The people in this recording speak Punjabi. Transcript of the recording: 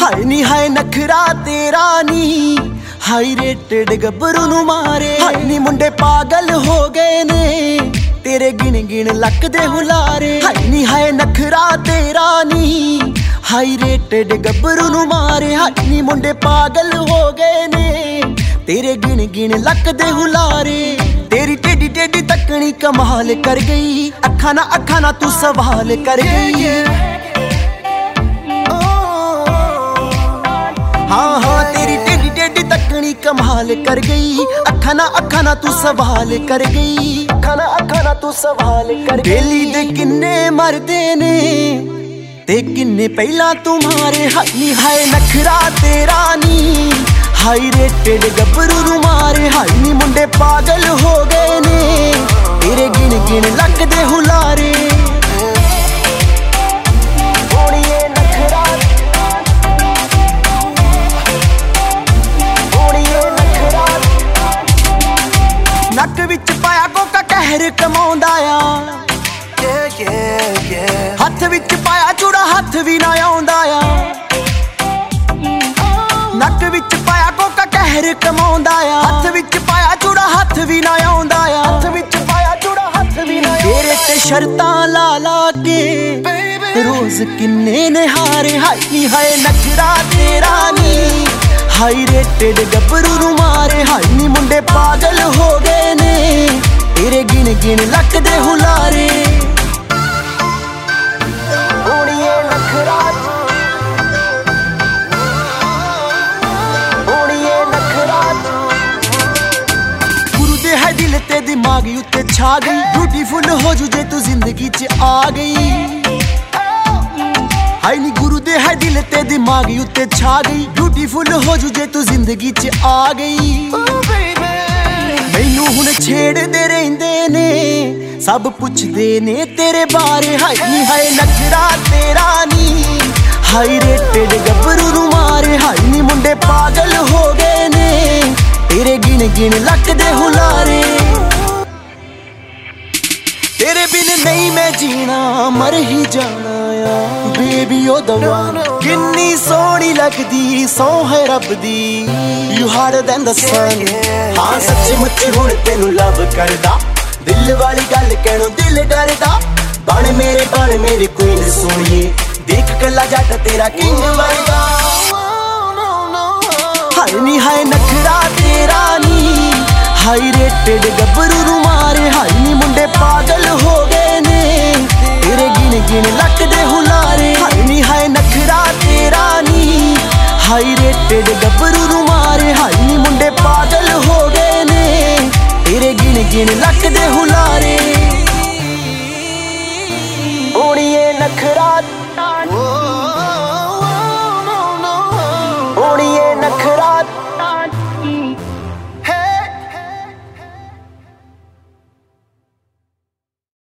ਹਾਏ ਨੀ ਹਾਏ ਨਖਰਾ ਤੇਰਾ ਨੀ ਹਾਈ ਰੇਟਡ ਗੱਭਰੂ ਨੂੰ ਮਾਰੇ ਹਾਏ ਨੀ ਮੁੰਡੇ ਪਾਗਲ ਹੋ ਗਏ ਨੇ ਤੇਰੇ ਗਿਣ ਗਿਣ ਲੱਕ ਦੇ ਹੁਲਾਰੇ ਹਾਏ ਨੀ ਹਾਏ ਨਖਰਾ ਤੇਰਾ ਨੀ ਹਾਈ ਰੇਟਡ ਗੱਭਰੂ ਨੂੰ ਮਾਰੇ ਹਾਏ ਨੀ ਮੁੰਡੇ ਪਾਗਲ ਹੋ ਗਏ ਨੇ ਤੇਰੇ ਗਿਣ ਗਿਣ ਲੱਕ ਦੇ ਹੁਲਾਰੇ ਟੇਡੀ ਟੇਡੀ ਤੱਕਣੀ ਕਮਾਲ ਕਰ ਗਈ। ਅੱਖਾਂ ਨਾ ਅੱਖਾਂ ਨਾ ਤੂੰ ਸਵਾਲ ਕਰ ਗਈ। ਹਾਂ ਹਾਂ ਤੇਰੀ ਟੇਡੀ ਟੇਡੀ ਤੱਕਣੀ ਕਮਾਲ ਕਰ ਗਈ। ਅੱਖਾਂ ਨਾ ਅੱਖਾਂ ਨਾ ਤੂੰ ਸਵਾਲ ਕਰ ਗਈ। ਅੱਖਾਂ ਨਾ ਅੱਖਾਂ ਨਾ ਤੂੰ ਸਵਾਲ ਕਰ ਗਈ। ਬੇਲੀ ਦੇ ਕਿੰਨੇ ਮਰਦੇ ਨੇ ਤੇ ਕਿੰਨੇ ਪਹਿਲਾਂ ਤੁਮਾਰੇ ਹਾਈ ਹਾਏ ਨਖਰਾ ਤੇਰਾ ਨੀ। ਹਾਈ ਰੇਟਡ ਗੱਭਰੂ ਨੂੰ ਮਾਰੇ। ਹਾਈ ਨੀ ਮੁੰਡੇ ਪਾਗਲ ਹੋ ਗਏ। ਗਿਣ ਗਿਣ ਲੱਕ ਦੇ ਹੁਲਾਰੇ ਨੱਕ ਵਿੱਚ ਪਾਇਆ ਕੋਕਾ ਕਹਿਰ ਕਮਾਉਂਦਾ ਆ. ਹੱਥ ਵਿੱਚ ਪਾਇਆ ਚੂੜਾ ਹੱਥ ਵੀ ਨਾ ਆਉਂਦਾ ਆ। ਨੱਕ ਵਿੱਚ ਪਾਇਆ ਕੋਕਾ ਕਹਿਰ ਕਮਾਉਂਦਾ ਆ। ਹੱਥ ਵਿੱਚ ਪਾਇਆ ਚੂੜਾ ਹੱਥ ਵੀ ਨਾ ਆਉਂਦਾ ਆ। ਹੱਥ ਵਿੱਚ ਤੇਰੇ ਤੇ ਸ਼ਰਤਾਂ ਲਾ ਲਾ ਕੇ। ਰੋਜ਼ ਕਿੰਨੇ ਨਿਹਾਰੇ ਹਾਈ ਹਾਏ ਨਖਰਾ ਤੇਰਾ ਨੀ। ਹਾਈ ਰੇਟਡ ਗੱਭਰੂ ਨੂੰ ਮਾਰੇ ਹਾਈ ਨੀ ਮੁੰਡੇ ਪਾਗਲ ਹੋ ਗਏ ਨੇ। ਤੇਰੇ ਗਿਣ ਗਿਣ ਲੱਕ ਦੇ ਹੁਲਾਰੇ। ਦਿਲ ਤੇ ਦਿਮਾਗ ਉੱਤੇ ਛਾ ਗਈ। ਬਿਊਟੀਫੁਲ ਹੋ ਜੂ ਜੇ ਤੂੰ ਜ਼ਿੰਦਗੀ 'ਚ ਆ ਗਈ। ਹਾਈ ਨੀ ਗੁਰੂ ਦੇ ਹੈ ਦਿਲ ਤੇ ਦਿਮਾਗ ਉੱਤੇ ਛਾ ਗਈ। ਬਿਊਟੀਫੁਲ ਹੋ ਜੂ ਜੇ ਤੂੰ ਜ਼ਿੰਦਗੀ 'ਚ ਆ ਗਈ। ਮੈਨੂੰ ਹੁਣ ਛੇੜਦੇ ਰਹਿੰਦੇ ਨੇ, ਸਭ ਪੁੱਛਦੇ ਨੇ ਤੇਰੇ ਬਾਰੇ। ਹਾਈ ਨੀ, ਹਾਏ ਨਖਰਾ ਤੇਰਾ ਨੀ। ਹਾਈ ਰੇਟਡ ਗੱਭਰੂ ਨੂੰ ਮਾਰੇ। ਹਾਈ ਨੀ ਮੁੰਡੇ ਪਾਗਲ ਹੋ ਗਏ ਨੇ, ਤੇਰੇ ਗਿਣ ਗਿਣ ਲੱਕ ਦੇ ਹੁਲਾਰੇ। ਨਹੀਂ ਮੈਂ ਜੀਣਾ ਮਰ ਹੀ ਜਾਣਾ ਆ। ਬੇਬੀ ਉਹ ਦਵਾ ਕਿੰਨੀ ਸੋਹਣੀ ਲੱਗਦੀ ਸੋ ਹੈ ਰੱਬ ਦੀ। You harder than the sun ਹਾਂ ਸੱਚੀ ਮੁੱਚੀ ਹੁਣ ਤੈਨੂੰ ਲਵ ਕਰਦਾ। ਦਿਲ ਵਾਲੀ ਗੱਲ ਕਹਿਣੋਂ ਦਿਲ ਡਰਦਾ। ਬਣ ਮੇਰੇ ਬਣ ਮੇਰੀ ਕੁਈਨ ਸੋਹਣੀਏ ਦੇਖ ਕੱਲਾ ਜੱਟ ਤੇਰਾ ਕਿੰਗ ਵਰਗਾ। ਹਾਏ ਨੀ ਹਾਏ ਨਖਰਾ ਤੇਰਾ ਨੀ। ਹਾਈ ਰੇਟਡ ਗੱਭਰੂ ਗਿਣ ਲੱਕ ਦੇ ਹੁਲਾਰੇ। ਓੜੀਏ ਨਖਰਾ